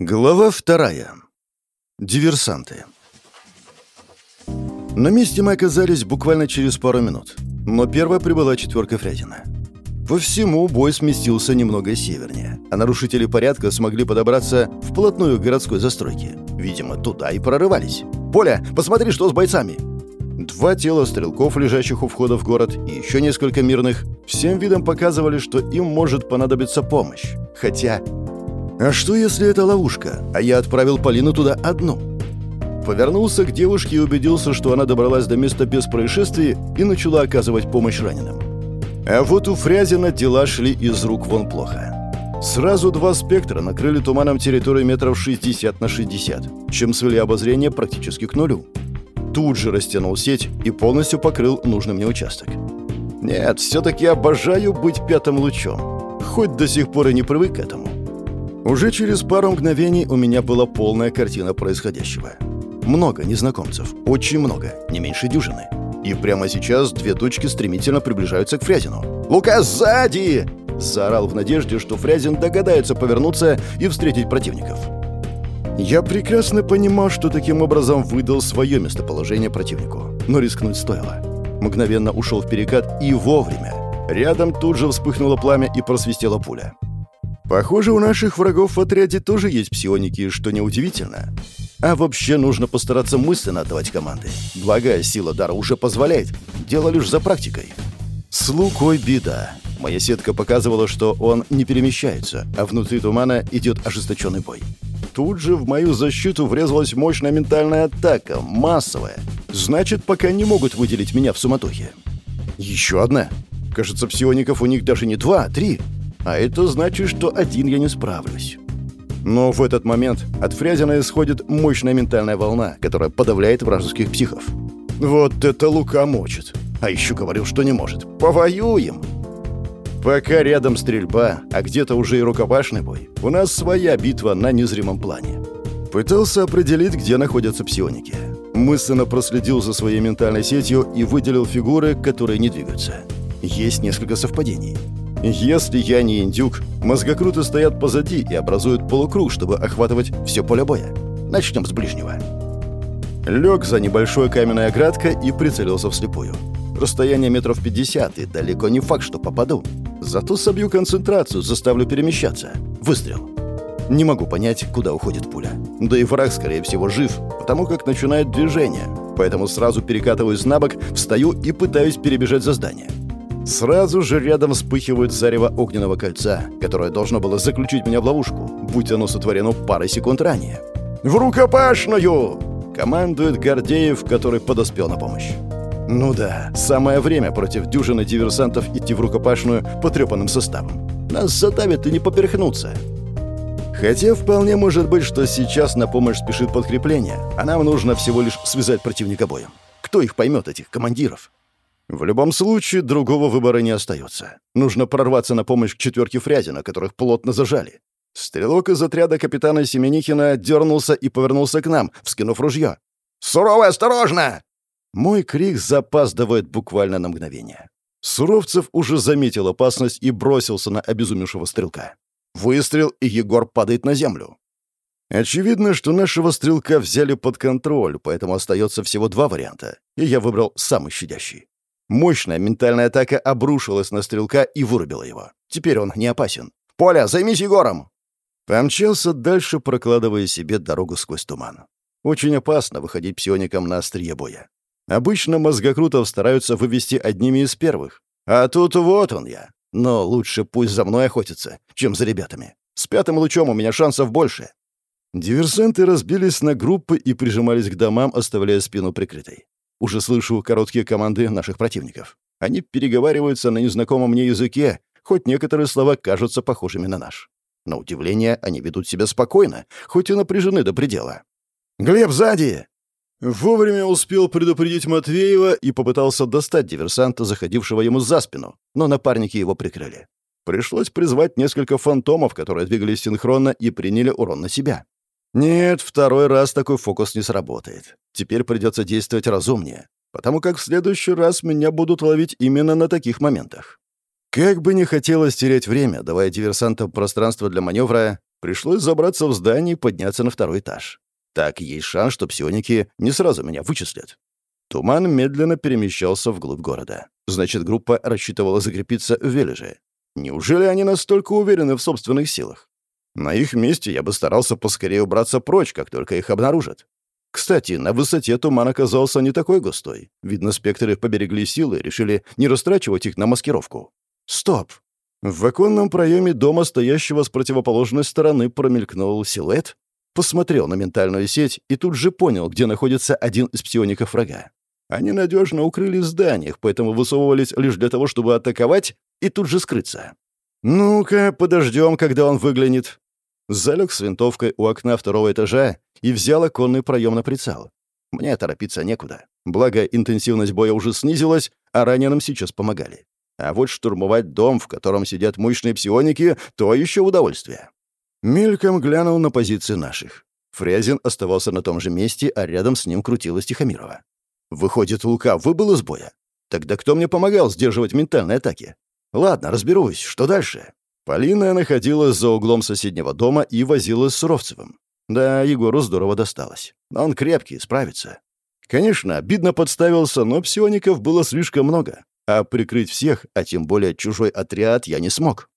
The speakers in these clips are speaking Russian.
Глава вторая. Диверсанты. На месте мы оказались буквально через пару минут, но первая прибыла четверка Фрязина. По всему бой сместился немного севернее, а нарушители порядка смогли подобраться вплотную к городской застройке. Видимо, туда и прорывались. «Поля, посмотри, что с бойцами!» Два тела стрелков, лежащих у входа в город, и еще несколько мирных, всем видом показывали, что им может понадобиться помощь. Хотя а что, если это ловушка, а я отправил Полину туда одну? Повернулся к девушке и убедился, что она добралась до места без происшествий и начала оказывать помощь раненым. А вот у Фрязина дела шли из рук вон плохо. Сразу два спектра накрыли туманом территорию метров 60 на 60, чем свели обозрение практически к нулю. Тут же растянул сеть и полностью покрыл нужный мне участок. Нет, все-таки обожаю быть пятым лучом. Хоть до сих пор и не привык к этому. Уже через пару мгновений у меня была полная картина происходящего. Много незнакомцев, очень много, не меньше дюжины. И прямо сейчас две точки стремительно приближаются к Фрязину. «Лука, сзади!» Заорал в надежде, что Фрязин догадается повернуться и встретить противников. Я прекрасно понимал, что таким образом выдал свое местоположение противнику. Но рискнуть стоило. Мгновенно ушел в перекат и вовремя. Рядом тут же вспыхнуло пламя и просвистела пуля. Похоже, у наших врагов в отряде тоже есть псионики, что неудивительно. А вообще нужно постараться мысленно отдавать команды. Благая сила дара уже позволяет. Дело лишь за практикой. С Лукой беда. Моя сетка показывала, что он не перемещается, а внутри тумана идет ожесточенный бой. Тут же в мою защиту врезалась мощная ментальная атака, массовая. Значит, пока не могут выделить меня в суматохе. Еще одна. Кажется, псиоников у них даже не два, а три. А это значит, что один я не справлюсь. Но в этот момент от Фрязина исходит мощная ментальная волна, которая подавляет вражеских психов. Вот это Лука мочит. А еще говорил, что не может. Повоюем! Пока рядом стрельба, а где-то уже и рукопашный бой, у нас своя битва на незримом плане. Пытался определить, где находятся псионики. Мысленно проследил за своей ментальной сетью и выделил фигуры, которые не двигаются. Есть несколько совпадений. Если я не индюк, мозгокруты стоят позади и образуют полукруг, чтобы охватывать все поле боя. Начнем с ближнего. Лег за небольшой каменной оградкой и прицелился вслепую. Расстояние метров 50, и далеко не факт, что попаду. Зато собью концентрацию, заставлю перемещаться. Выстрел. Не могу понять, куда уходит пуля. Да и враг, скорее всего, жив, потому как начинает движение. Поэтому сразу перекатываюсь на бок, встаю и пытаюсь перебежать за здание. Сразу же рядом вспыхивает зарево огненного кольца, которое должно было заключить меня в ловушку, будь оно сотворено парой секунд ранее. «В рукопашную!» — командует Гордеев, который подоспел на помощь. Ну да, самое время против дюжины диверсантов идти в рукопашную потрепанным составом. Нас задавят и не поперхнуться. Хотя вполне может быть, что сейчас на помощь спешит подкрепление, а нам нужно всего лишь связать противника боем. Кто их поймет, этих командиров? В любом случае, другого выбора не остается. Нужно прорваться на помощь к четверке Фрязина, которых плотно зажали. Стрелок из отряда капитана Семенихина дернулся и повернулся к нам, вскинув ружье. «Суровый, осторожно!» Мой крик запаздывает буквально на мгновение. Суровцев уже заметил опасность и бросился на обезумевшего стрелка. Выстрел, и Егор падает на землю. Очевидно, что нашего стрелка взяли под контроль, поэтому остается всего два варианта, и я выбрал самый щадящий. Мощная ментальная атака обрушилась на стрелка и вырубила его. Теперь он не опасен. «Поля, займись Егором!» Помчался дальше, прокладывая себе дорогу сквозь туман. Очень опасно выходить псионикам на острие боя. Обычно мозгокрутов стараются вывести одними из первых. А тут вот он я. Но лучше пусть за мной охотится, чем за ребятами. С пятым лучом у меня шансов больше. Диверсанты разбились на группы и прижимались к домам, оставляя спину прикрытой. Уже слышу короткие команды наших противников. Они переговариваются на незнакомом мне языке, хоть некоторые слова кажутся похожими на наш. На удивление, они ведут себя спокойно, хоть и напряжены до предела. «Глеб, сзади!» Вовремя успел предупредить Матвеева и попытался достать диверсанта, заходившего ему за спину, но напарники его прикрыли. Пришлось призвать несколько фантомов, которые двигались синхронно и приняли урон на себя. Нет, второй раз такой фокус не сработает. Теперь придется действовать разумнее, потому как в следующий раз меня будут ловить именно на таких моментах. Как бы не хотелось терять время, давая диверсантам пространство для маневра, Пришлось забраться в здание и подняться на второй этаж. Так есть шанс, что псионики не сразу меня вычислят. Туман медленно перемещался вглубь города. Значит, группа рассчитывала закрепиться в Вележе. Неужели они настолько уверены в собственных силах? На их месте я бы старался поскорее убраться прочь, как только их обнаружат. Кстати, на высоте туман оказался не такой густой. Видно, спектры поберегли силы и решили не растрачивать их на маскировку. Стоп! В оконном проеме дома, стоящего с противоположной стороны, промелькнул силуэт. Посмотрел на ментальную сеть и тут же понял, где находится один из псиоников врага. Они надежно укрылись в зданиях, поэтому высовывались лишь для того, чтобы атаковать и тут же скрыться. «Ну-ка, подождем, когда он выглянет». Залег с винтовкой у окна второго этажа и взял оконный проем на прицел. Мне торопиться некуда. Благо, интенсивность боя уже снизилась, а раненым сейчас помогали. А вот штурмовать дом, в котором сидят мощные псионики, то еще удовольствие. Мельком глянул на позиции наших. Фрязин оставался на том же месте, а рядом с ним крутилась Тихомирова. Выходит, Лука выбыл из боя? Тогда кто мне помогал сдерживать ментальные атаки? Ладно, разберусь. Что дальше? Полина находилась за углом соседнего дома и возилась с Суровцевым. Да, Егору здорово досталось. Но он крепкий, справится. Конечно, обидно подставился, но псиоников было слишком много. А прикрыть всех, а тем более чужой отряд, я не смог.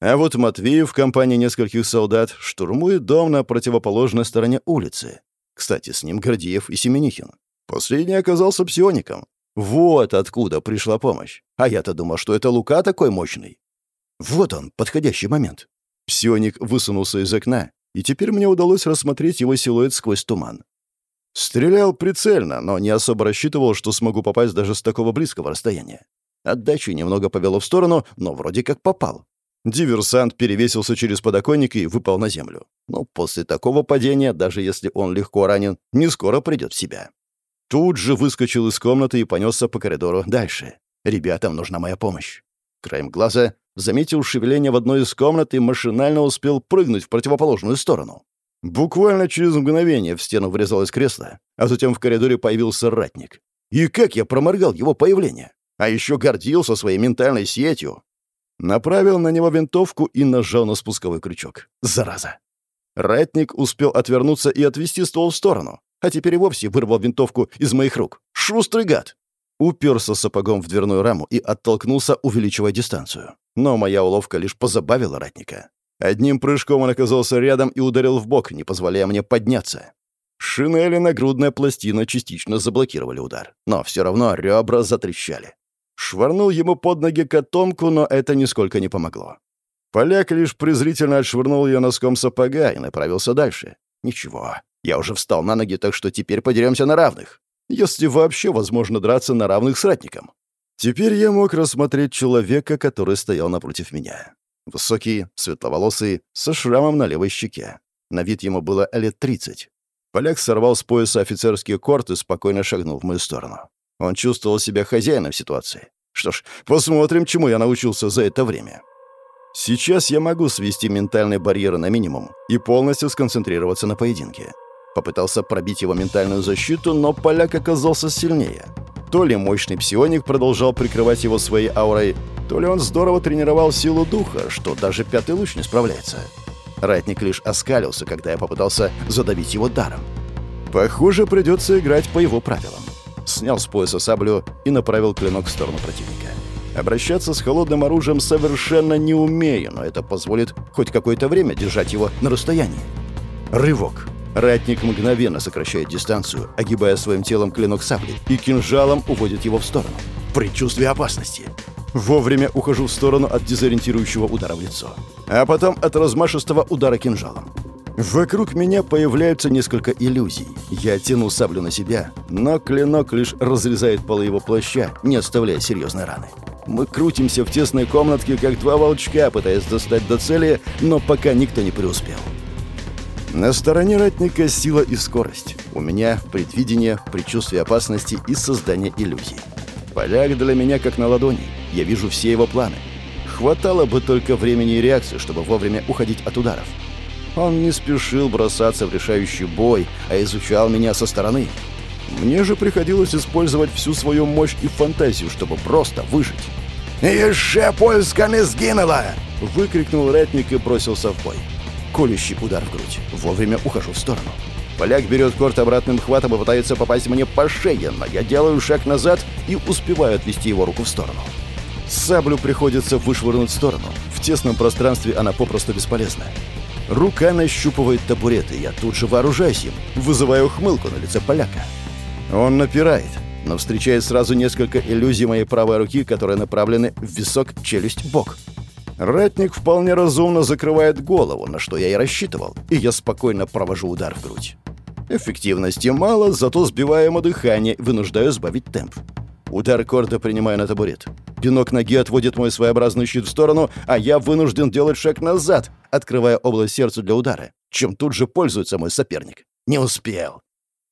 А вот Матвеев в компании нескольких солдат штурмует дом на противоположной стороне улицы. Кстати, с ним Гордеев и Семенихин. Последний оказался псиоником. Вот откуда пришла помощь. А я-то думал, что это Лука такой мощный. Вот он, подходящий момент. Псионик высунулся из окна, и теперь мне удалось рассмотреть его силуэт сквозь туман. Стрелял прицельно, но не особо рассчитывал, что смогу попасть даже с такого близкого расстояния. Отдачу немного повело в сторону, но вроде как попал. Диверсант перевесился через подоконник и выпал на землю. Но после такого падения, даже если он легко ранен, не скоро придет в себя. Тут же выскочил из комнаты и понесся по коридору дальше. Ребятам нужна моя помощь. Краем глаза заметил шевеление в одной из комнат и машинально успел прыгнуть в противоположную сторону. Буквально через мгновение в стену врезалось кресло, а затем в коридоре появился ратник. И как я проморгал его появление! А еще гордился своей ментальной сетью. Направил на него винтовку и нажал на спусковой крючок. Зараза! Ратник успел отвернуться и отвести ствол в сторону, а теперь и вовсе вырвал винтовку из моих рук. Шустрый гад! Уперся сапогом в дверную раму и оттолкнулся, увеличивая дистанцию. Но моя уловка лишь позабавила ратника. Одним прыжком он оказался рядом и ударил в бок, не позволяя мне подняться. Шинели нагрудная пластина частично заблокировали удар, но все равно ребра затрещали. Швырнул ему под ноги котомку, но это нисколько не помогло. Поляк лишь презрительно отшвырнул ее носком сапога и направился дальше. Ничего, я уже встал на ноги, так что теперь подеремся на равных. Если вообще возможно драться на равных с ратником. Теперь я мог рассмотреть человека, который стоял напротив меня. Высокий, светловолосый, со шрамом на левой щеке. На вид ему было лет 30. Поляк сорвал с пояса офицерский корт и спокойно шагнул в мою сторону. Он чувствовал себя хозяином ситуации. Что ж, посмотрим, чему я научился за это время. Сейчас я могу свести ментальные барьеры на минимум и полностью сконцентрироваться на поединке. Попытался пробить его ментальную защиту, но поляк оказался сильнее. То ли мощный псионик продолжал прикрывать его своей аурой, то ли он здорово тренировал силу духа, что даже пятый луч не справляется. Ратник лишь оскалился, когда я попытался задавить его даром. Похоже, придется играть по его правилам. Снял с пояса саблю и направил клинок в сторону противника. Обращаться с холодным оружием совершенно не умею, но это позволит хоть какое-то время держать его на расстоянии. Рывок. Ратник мгновенно сокращает дистанцию, огибая своим телом клинок сабли, и кинжалом уводит его в сторону. Предчувствие опасности. Вовремя ухожу в сторону от дезориентирующего удара в лицо. А потом от размашистого удара кинжалом. Вокруг меня появляются несколько иллюзий. Я тяну саблю на себя, но клинок лишь разрезает полы его плаща, не оставляя серьезной раны. Мы крутимся в тесной комнатке, как два волчка, пытаясь достать до цели, но пока никто не преуспел. На стороне ратника сила и скорость. У меня предвидение, предчувствие опасности и создание иллюзий. Поляк для меня как на ладони. Я вижу все его планы. Хватало бы только времени и реакции, чтобы вовремя уходить от ударов. Он не спешил бросаться в решающий бой, а изучал меня со стороны. Мне же приходилось использовать всю свою мощь и фантазию, чтобы просто выжить. «Еще польска не сгинула!» — выкрикнул ратник и бросился в бой. Колющий удар в грудь. Вовремя ухожу в сторону. Поляк берет корт обратным хватом и пытается попасть мне по шее, но я делаю шаг назад и успеваю отвести его руку в сторону. Саблю приходится вышвырнуть в сторону. В тесном пространстве она попросту бесполезна. Рука нащупывает табурет, и я тут же вооружаюсь им, вызывая ухмылку на лице поляка. Он напирает, но встречает сразу несколько иллюзий моей правой руки, которые направлены в висок, челюсть, бок. Ратник вполне разумно закрывает голову, на что я и рассчитывал, и я спокойно провожу удар в грудь. Эффективности мало, зато сбиваю ему дыхание, вынуждаю сбавить темп. Удар корда принимаю на табурет. Пинок ноги отводит мой своеобразный щит в сторону, а я вынужден делать шаг назад, открывая область сердца для удара, чем тут же пользуется мой соперник. Не успел.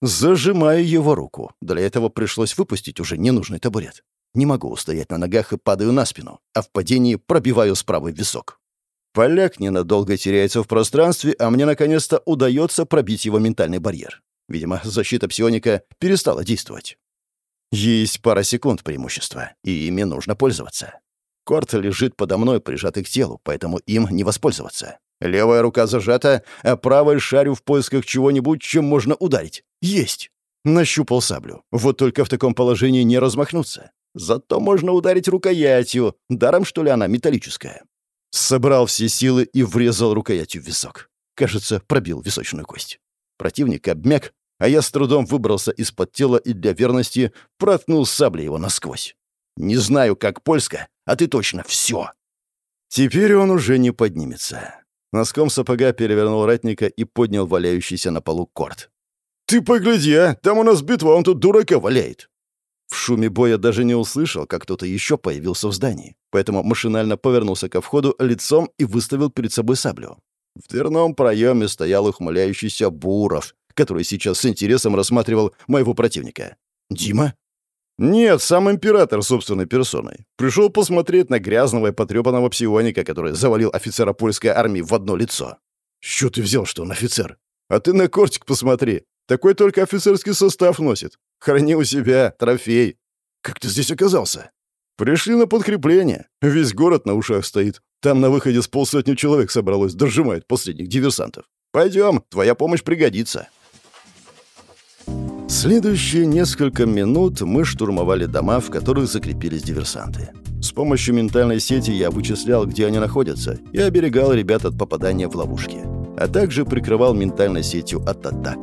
Зажимаю его руку. Для этого пришлось выпустить уже ненужный табурет. Не могу устоять на ногах и падаю на спину, а в падении пробиваю справа висок. Поляк ненадолго теряется в пространстве, а мне наконец-то удается пробить его ментальный барьер. Видимо, защита псионика перестала действовать. Есть пара секунд преимущества, и ими нужно пользоваться. Корт лежит подо мной, прижатый к телу, поэтому им не воспользоваться. Левая рука зажата, а правой шарю в поисках чего-нибудь, чем можно ударить. Есть! Нащупал саблю. Вот только в таком положении не размахнуться. Зато можно ударить рукоятью. Даром, что ли, она металлическая. Собрал все силы и врезал рукоятью в висок. Кажется, пробил височную кость. Противник обмяк, а я с трудом выбрался из-под тела и для верности проткнул саблей его насквозь. Не знаю, как польска, а ты точно все. Теперь он уже не поднимется. Носком сапога перевернул ратника и поднял валяющийся на полу корт. «Ты погляди, а! Там у нас битва, он тут дурака валяет!» В шуме боя даже не услышал, как кто-то еще появился в здании, поэтому машинально повернулся ко входу лицом и выставил перед собой саблю. В дверном проеме стоял ухмыляющийся Буров, который сейчас с интересом рассматривал моего противника. «Дима?» «Нет, сам император собственной персоной. Пришел посмотреть на грязного и потрепанного псионика, который завалил офицера польской армии в одно лицо». «Что ты взял, что он офицер?» «А ты на кортик посмотри. Такой только офицерский состав носит. Храни у себя, трофей. Как ты здесь оказался? Пришли на подкрепление. Весь город на ушах стоит. Там на выходе с полсотни человек собралось, дожимает последних диверсантов. Пойдем, твоя помощь пригодится. Следующие несколько минут мы штурмовали дома, в которых закрепились диверсанты. С помощью ментальной сети я вычислял, где они находятся, и оберегал ребят от попадания в ловушки, а также прикрывал ментальной сетью от атак.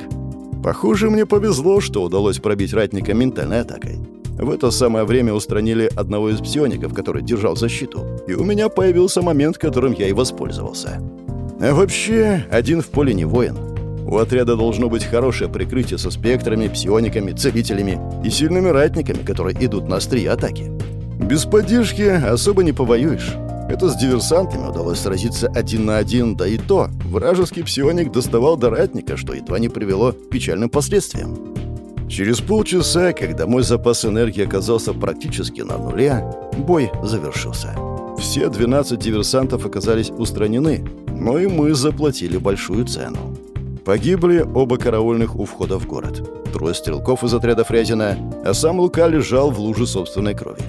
Похоже, мне повезло, что удалось пробить ратника ментальной атакой. В это самое время устранили одного из псиоников, который держал защиту, и у меня появился момент, которым я и воспользовался. А вообще, один в поле не воин. У отряда должно быть хорошее прикрытие со спектрами, псиониками, целителями и сильными ратниками, которые идут на острие атаки. Без поддержки особо не повоюешь. Это с диверсантами удалось сразиться один на один, да и то. Вражеский псионик доставал до ратника, что едва не привело к печальным последствиям. Через полчаса, когда мой запас энергии оказался практически на нуле, бой завершился. Все 12 диверсантов оказались устранены, но и мы заплатили большую цену. Погибли оба караульных у входа в город. Трое стрелков из отряда Фрязина, а сам Лука лежал в луже собственной крови.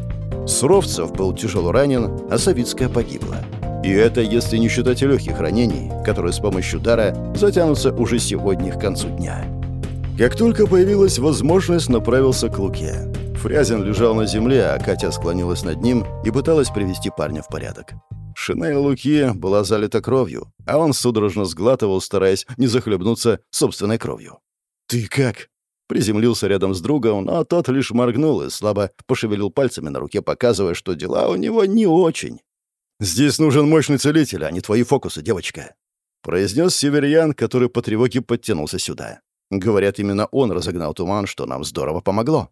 Суровцев был тяжело ранен, а Савицкая погибла. И это если не считать легких ранений, которые с помощью дара затянутся уже сегодня к концу дня. Как только появилась возможность, направился к Луке. Фрязин лежал на земле, а Катя склонилась над ним и пыталась привести парня в порядок. Шинель Луки была залита кровью, а он судорожно сглатывал, стараясь не захлебнуться собственной кровью. «Ты как?» Приземлился рядом с другом, но тот лишь моргнул и слабо пошевелил пальцами на руке, показывая, что дела у него не очень. «Здесь нужен мощный целитель, а не твои фокусы, девочка», — произнес северян, который по тревоге подтянулся сюда. Говорят, именно он разогнал туман, что нам здорово помогло.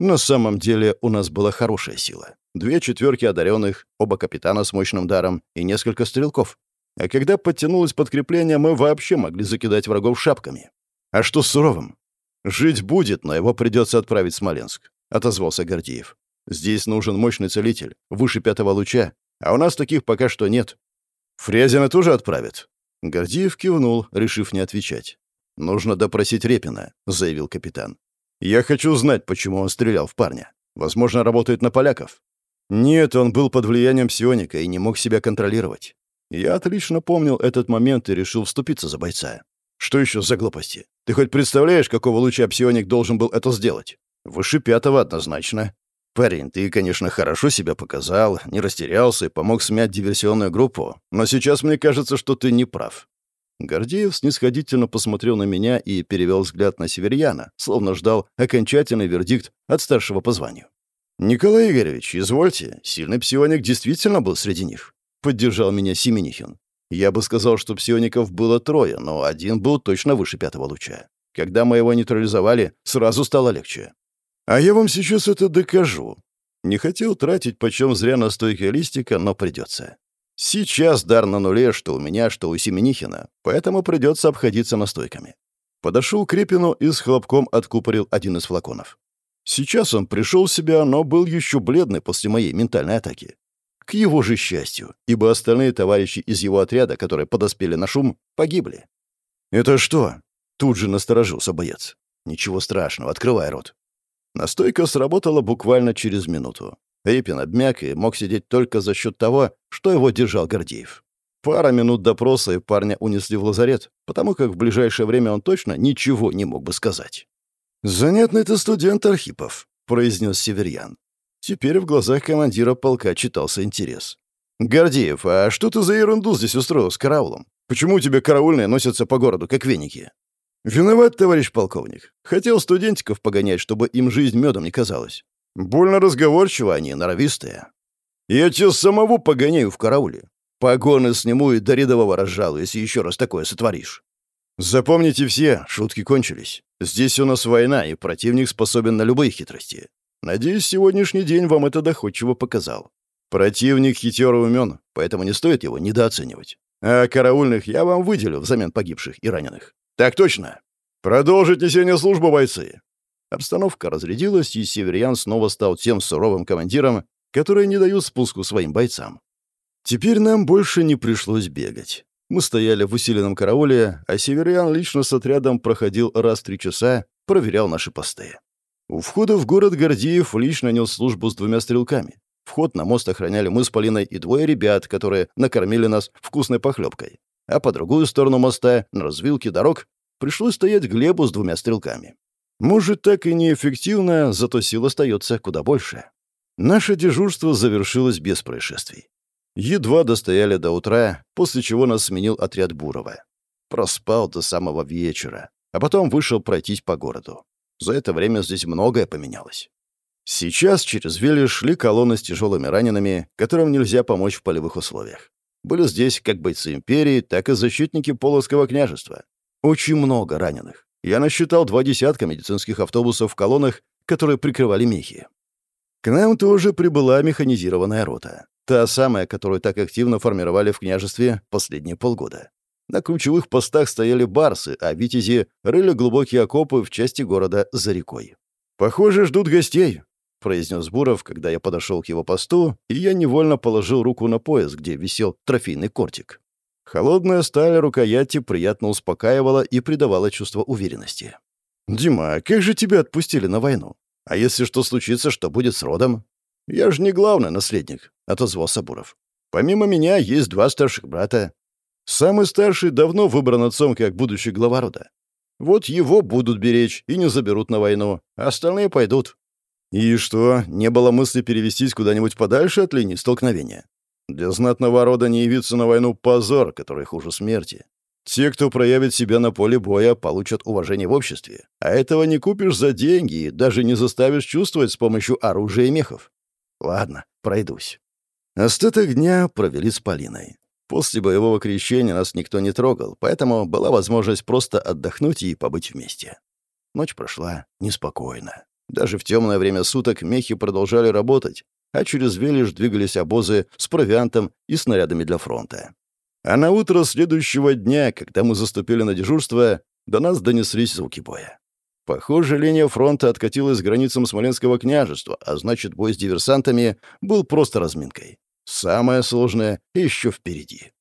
На самом деле у нас была хорошая сила. Две четверки одаренных, оба капитана с мощным даром и несколько стрелков. А когда подтянулось подкрепление, мы вообще могли закидать врагов шапками. А что с Суровым? «Жить будет, но его придется отправить в Смоленск», — отозвался Гордеев. «Здесь нужен мощный целитель, выше пятого луча, а у нас таких пока что нет». «Фрязина тоже отправят?» Гордеев кивнул, решив не отвечать. «Нужно допросить Репина», — заявил капитан. «Я хочу знать, почему он стрелял в парня. Возможно, работает на поляков». «Нет, он был под влиянием псионика и не мог себя контролировать. Я отлично помнил этот момент и решил вступиться за бойца. Что еще за глупости? Ты хоть представляешь, какого луча псионик должен был это сделать? Выше пятого однозначно. Парень, ты, конечно, хорошо себя показал, не растерялся и помог смять диверсионную группу, но сейчас мне кажется, что ты не прав. Гордеев снисходительно посмотрел на меня и перевел взгляд на Северьяна, словно ждал окончательный вердикт от старшего по званию. «Николай Игоревич, извольте, сильный псионик действительно был среди них», — поддержал меня Семенихин. «Я бы сказал, что псиоников было трое, но один был точно выше пятого луча. Когда мы его нейтрализовали, сразу стало легче. А я вам сейчас это докажу. Не хотел тратить почем зря на стойкой листика, но придется. Сейчас дар на нуле, что у меня, что у Семенихина, поэтому придется обходиться настойками. Подошел к Репину и с хлопком откупорил один из флаконов. Сейчас он пришел в себя, но был еще бледный после моей ментальной атаки. К его же счастью, ибо остальные товарищи из его отряда, которые подоспели на шум, погибли. «Это что?» — тут же насторожился боец. «Ничего страшного, открывай рот». Настойка сработала буквально через минуту. Репин обмяк и мог сидеть только за счет того, что его держал Гордеев. Пара минут допроса, и парня унесли в лазарет, потому как в ближайшее время он точно ничего не мог бы сказать. «Занятный ты студент, Архипов», — произнес Северьян. Теперь в глазах командира полка читался интерес. «Гордеев, а что ты за ерунду здесь устроил с караулом? Почему у тебя караульные носятся по городу, как веники?» «Виноват, товарищ полковник. Хотел студентиков погонять, чтобы им жизнь медом не казалась. Больно разговорчиво они, норовистые. Я тебя самого погоняю в карауле. Погоны сниму и до рядового разжалу, если еще раз такое сотворишь. Запомните все, шутки кончились. Здесь у нас война, и противник способен на любые хитрости. Надеюсь, сегодняшний день вам это доходчиво показал. Противник хитер и умен, поэтому не стоит его недооценивать. А караульных я вам выделю взамен погибших и раненых. Так точно. Продолжить несение службы, бойцы. Обстановка разрядилась, и Северян снова стал тем суровым командиром, которые не дают спуску своим бойцам. Теперь нам больше не пришлось бегать. Мы стояли в усиленном карауле, а Северян лично с отрядом проходил раз в три часа, проверял наши посты. У входа в город Гордеев лично нес службу с двумя стрелками. Вход на мост охраняли мы с Полиной и двое ребят, которые накормили нас вкусной похлебкой. А по другую сторону моста, на развилке дорог, пришлось стоять Глебу с двумя стрелками. Может, так и неэффективно, зато сил остается куда больше. Наше дежурство завершилось без происшествий. Едва достояли до утра, после чего нас сменил отряд Бурова. Проспал до самого вечера, а потом вышел пройтись по городу. За это время здесь многое поменялось. Сейчас через Вели шли колонны с тяжелыми ранеными, которым нельзя помочь в полевых условиях. Были здесь как бойцы империи, так и защитники Полоцкого княжества. Очень много раненых. Я насчитал два десятка медицинских автобусов в колоннах, которые прикрывали мехи. К нам тоже прибыла механизированная рота. Та самая, которую так активно формировали в княжестве последние полгода. На ключевых постах стояли барсы, а витязи рыли глубокие окопы в части города за рекой. «Похоже, ждут гостей», — произнес Буров, когда я подошел к его посту, и я невольно положил руку на пояс, где висел трофейный кортик. Холодная сталь рукояти приятно успокаивала и придавала чувство уверенности. «Дима, как же тебя отпустили на войну? А если что случится, что будет с родом?» «Я же не главный наследник», — отозвался Буров. «Помимо меня есть два старших брата. Самый старший давно выбран отцом как будущий глава рода. Вот его будут беречь и не заберут на войну, а остальные пойдут». «И что, не было мысли перевестись куда-нибудь подальше от линии столкновения?» Для знатного рода не явиться на войну — позор, который хуже смерти. Те, кто проявит себя на поле боя, получат уважение в обществе. А этого не купишь за деньги и даже не заставишь чувствовать с помощью оружия и мехов. Ладно, пройдусь. Остаток дня провели с Полиной. После боевого крещения нас никто не трогал, поэтому была возможность просто отдохнуть и побыть вместе. Ночь прошла неспокойно. Даже в темное время суток мехи продолжали работать, а через Велиш двигались обозы с провиантом и снарядами для фронта. А на утро следующего дня, когда мы заступили на дежурство, до нас донеслись звуки боя. Похоже, линия фронта откатилась к границам Смоленского княжества, а значит, бой с диверсантами был просто разминкой. Самое сложное еще впереди.